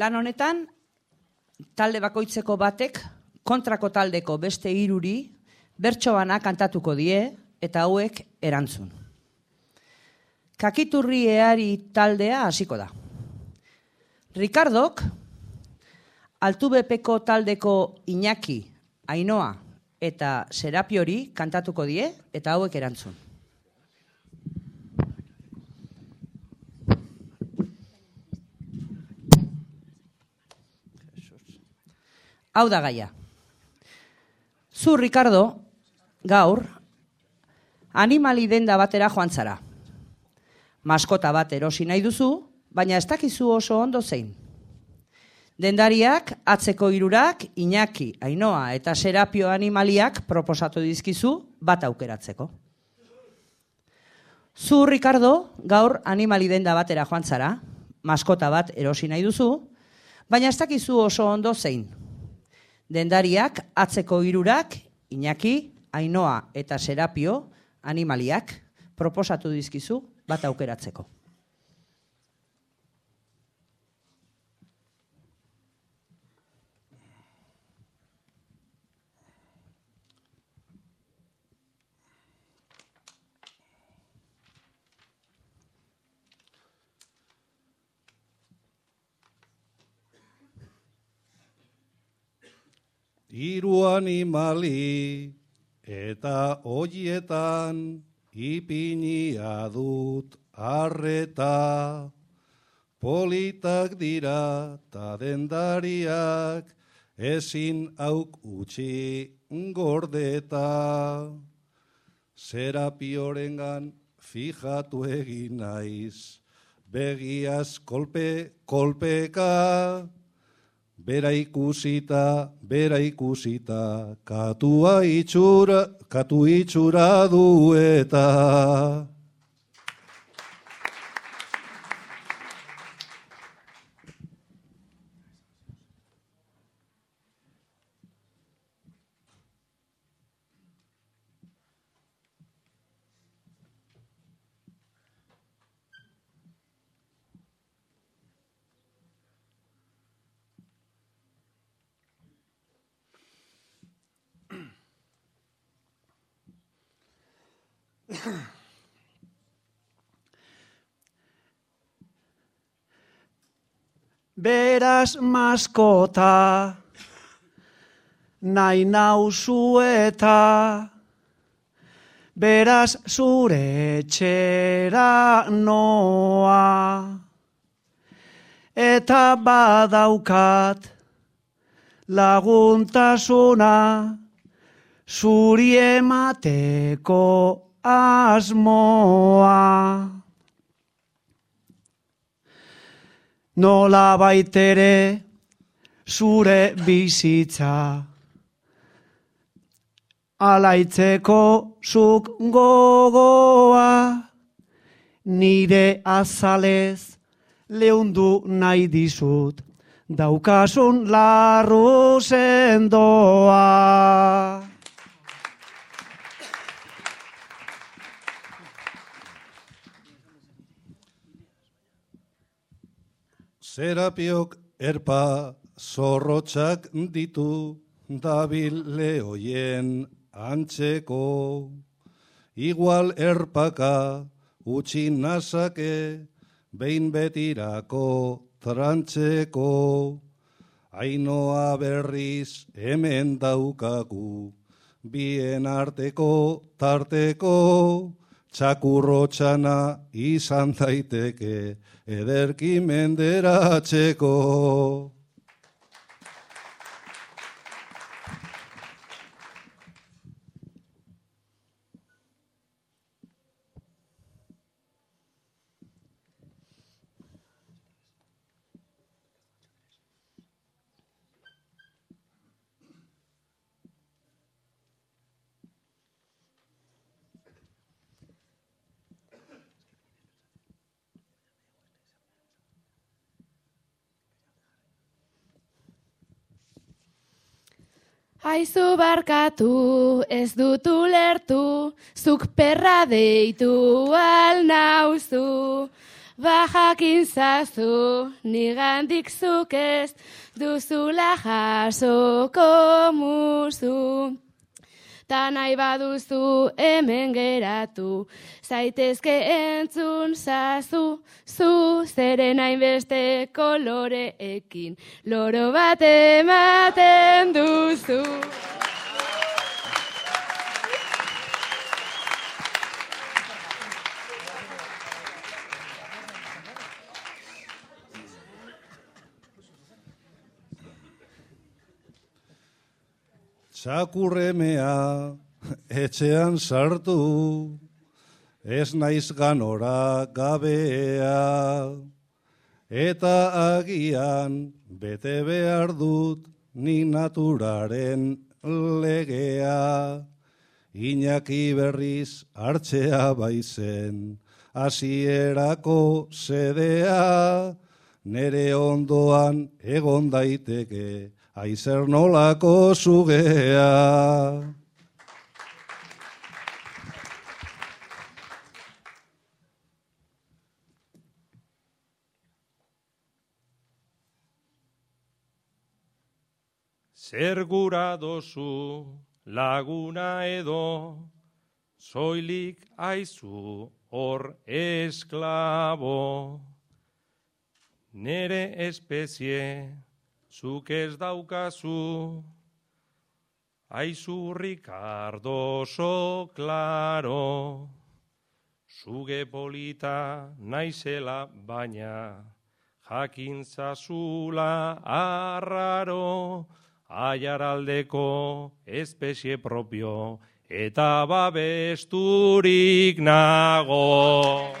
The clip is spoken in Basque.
Lan honetan, talde bakoitzeko batek, kontrako taldeko beste hiruri, bertso bana kantatuko die, eta hauek erantzun. Kakiturri eari taldea hasiko da. Ricardok, altu bepeko taldeko Iñaki, Ainoa eta Serapiori kantatuko die, eta hauek erantzun. Hau da gaia. Zu, Ricardo, gaur, animali denda batera joan zara. Maskota bat erosi nahi duzu, baina ez dakizu oso ondo zein. Dendariak, atzeko irurak, Iñaki, Ainoa eta Serapio animaliak proposatu dizkizu bat aukeratzeko. Zu, Ricardo, gaur animali denda batera joan zara, maskota bat erosi nahi duzu, baina ez dakizu oso ondo zein. Dendariak, atzeko irurak, Iñaki, Ainoa eta Serapio animaliak proposatu dizkizu bat aukeratzeko. Hiru animali eta hoietan ipinia dut arreta. Politak dira ta dendariak ezin auk utzi gordeta. Serapiorengan fijatu egin naiz, begiaz kolpe kolpeka. Bera ikusita, bera ikusita, katua itxura, katu itxura dueta. Beraz maskota, nahi nauzueta, beraz zure txera noa. Eta badaukat laguntasuna, zuri emateko asmoa. nola baitere zure bizitza. Alaitzeko zuk gogoa, nire azalez leundu nahi dizut, daukasun larru sendoa. Zerapiok erpa zorrotxak ditu dabil lehoien antzeko. Igual erpaka utzi nazake behin betirako trantzeko. Ainoa berriz hemen daukagu bien arteko tarteko. Txakurro txana izan daiteke ederki menderatzeko. Aizu barkatu, ez dut ulertu, zuk perra deitu al nauzu. Bajakin zazu, nigandik zuk ez, duzula jasoko musu. Ta nahi baduzu hemen geratu, zaitezke entzun zazu, zu zeren hainbeste koloreekin, loro bat ematen duzu. Txakurremea etxean sartu, ez naiz ganora gabea, eta agian bete behar dut ni naturaren legea. Iñaki berriz hartzea baizen, hasierako sedea, nere ondoan egon daiteke, aizer nolako zugea. Zer gura dozu laguna edo, soilik aizu hor esklabo. Nere espezie zuk ez daukazu, aizu Ricardo oso klaro, zuge polita naizela baina, jakin zazula arraro, aiaraldeko espezie propio, eta babesturik nago.